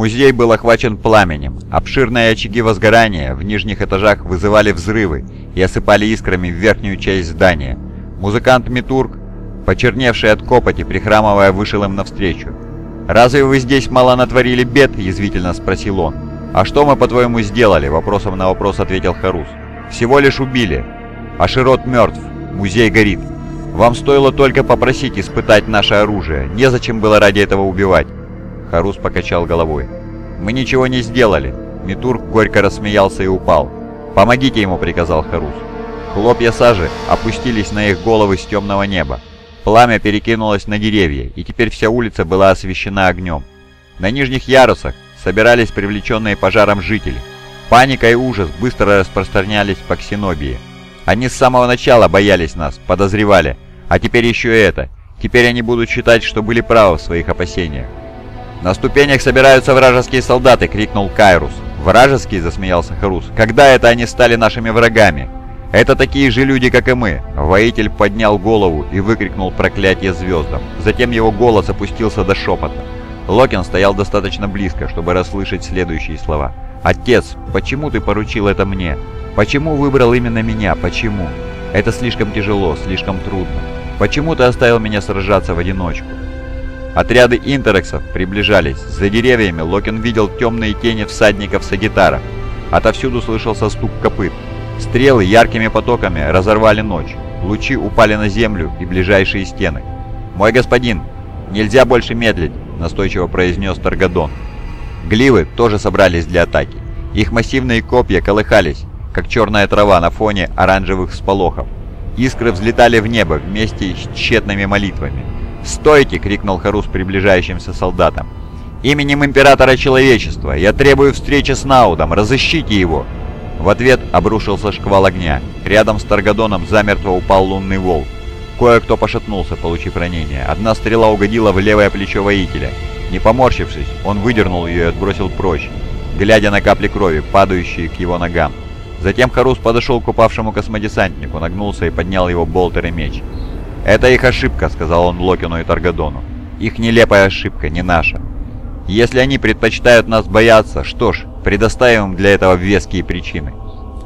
Музей был охвачен пламенем. Обширные очаги возгорания в нижних этажах вызывали взрывы и осыпали искрами в верхнюю часть здания. Музыкант Митург, почерневший от копоти, прихрамывая, вышел им навстречу. «Разве вы здесь мало натворили бед?» – язвительно спросил он. «А что мы, по-твоему, сделали?» – вопросом на вопрос ответил Харус. «Всего лишь убили. А Широт мертв. Музей горит. Вам стоило только попросить испытать наше оружие. Незачем было ради этого убивать». Харус покачал головой. «Мы ничего не сделали». Митург горько рассмеялся и упал. «Помогите ему», — приказал Харус. Хлопья сажи опустились на их головы с темного неба. Пламя перекинулось на деревья, и теперь вся улица была освещена огнем. На нижних ярусах собирались привлеченные пожаром жители. Паника и ужас быстро распространялись по Ксенобии. Они с самого начала боялись нас, подозревали. А теперь еще это. Теперь они будут считать, что были правы в своих опасениях. «На ступенях собираются вражеские солдаты!» — крикнул Кайрус. «Вражеские?» — засмеялся Харус. «Когда это они стали нашими врагами?» «Это такие же люди, как и мы!» Воитель поднял голову и выкрикнул проклятие звездам. Затем его голос опустился до шепота. Локин стоял достаточно близко, чтобы расслышать следующие слова. «Отец, почему ты поручил это мне? Почему выбрал именно меня? Почему? Это слишком тяжело, слишком трудно. Почему ты оставил меня сражаться в одиночку?» Отряды интерексов приближались. За деревьями Локин видел темные тени всадников Сагитара. Отовсюду слышался стук копыт. Стрелы яркими потоками разорвали ночь. Лучи упали на землю и ближайшие стены. «Мой господин, нельзя больше медлить», — настойчиво произнес Таргадон. Гливы тоже собрались для атаки. Их массивные копья колыхались, как черная трава на фоне оранжевых сполохов. Искры взлетали в небо вместе с тщетными молитвами. «Стойте!» — крикнул Харус приближающимся солдатам. «Именем Императора Человечества я требую встречи с Наудом! Разыщите его!» В ответ обрушился шквал огня. Рядом с Таргадоном замертво упал лунный волк. Кое-кто пошатнулся, получив ранение. Одна стрела угодила в левое плечо воителя. Не поморщившись, он выдернул ее и отбросил прочь, глядя на капли крови, падающие к его ногам. Затем Харус подошел к упавшему космодесантнику, нагнулся и поднял его болтер и меч. «Это их ошибка», — сказал он Локину и Таргадону. «Их нелепая ошибка, не наша. Если они предпочитают нас бояться, что ж, предоставим им для этого веские причины».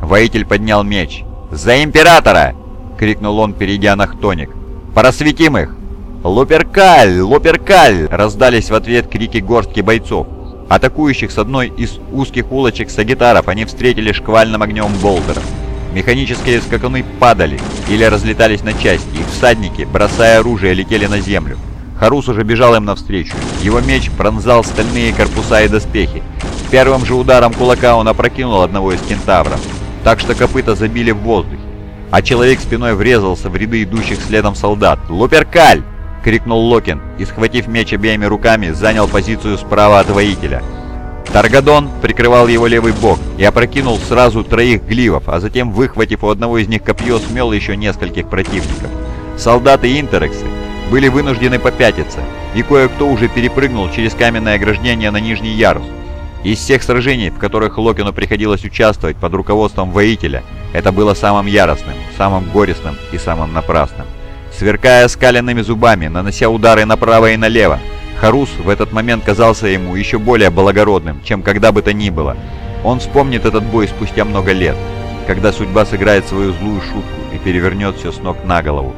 Воитель поднял меч. «За Императора!» — крикнул он, перейдя на хтоник. «Просветим их!» «Луперкаль! Луперкаль!» — раздались в ответ крики горстки бойцов. Атакующих с одной из узких улочек сагитаров они встретили шквальным огнем болтеров. Механические скакуны падали или разлетались на части, их всадники, бросая оружие, летели на землю. Харус уже бежал им навстречу. Его меч пронзал стальные корпуса и доспехи. Первым же ударом кулака он опрокинул одного из кентавров, так что копыта забили в воздухе. А человек спиной врезался в ряды идущих следом солдат. «Луперкаль!» — крикнул Локин и, схватив меч обеими руками, занял позицию справа от воителя. Таргадон прикрывал его левый бок и опрокинул сразу троих гливов, а затем, выхватив у одного из них копье, смел еще нескольких противников. Солдаты Интерексы были вынуждены попятиться, и кое-кто уже перепрыгнул через каменное ограждение на нижний ярус. Из всех сражений, в которых Локину приходилось участвовать под руководством воителя, это было самым яростным, самым горестным и самым напрасным. Сверкая скаленными зубами, нанося удары направо и налево, Харус в этот момент казался ему еще более благородным, чем когда бы то ни было. Он вспомнит этот бой спустя много лет, когда судьба сыграет свою злую шутку и перевернет все с ног на голову.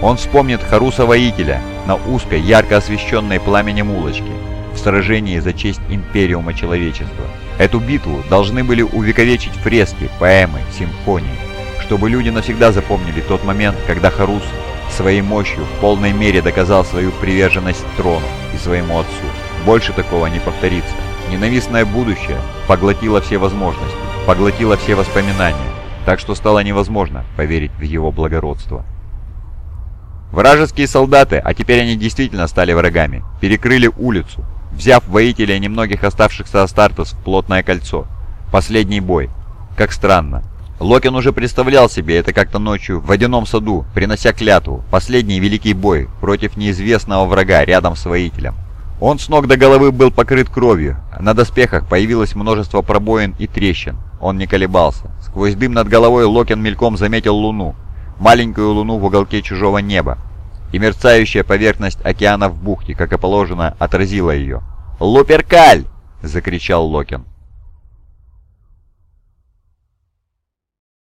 Он вспомнит Харуса-воителя на узкой, ярко освещенной пламенем улочке, в сражении за честь Империума Человечества. Эту битву должны были увековечить фрески, поэмы, симфонии, чтобы люди навсегда запомнили тот момент, когда Харус своей мощью в полной мере доказал свою приверженность трону и своему отцу. Больше такого не повторится. Ненавистное будущее поглотило все возможности, поглотило все воспоминания, так что стало невозможно поверить в его благородство. Вражеские солдаты, а теперь они действительно стали врагами, перекрыли улицу, взяв воителя немногих оставшихся Астартес в плотное кольцо. Последний бой. Как странно. Локин уже представлял себе это как-то ночью в водяном саду, принося клятву, последний великий бой против неизвестного врага рядом с воителем. Он с ног до головы был покрыт кровью, на доспехах появилось множество пробоин и трещин. Он не колебался. Сквозь дым над головой Локин мельком заметил луну, маленькую луну в уголке чужого неба, и мерцающая поверхность океана в бухте, как и положено, отразила ее. «Луперкаль!» закричал Локин.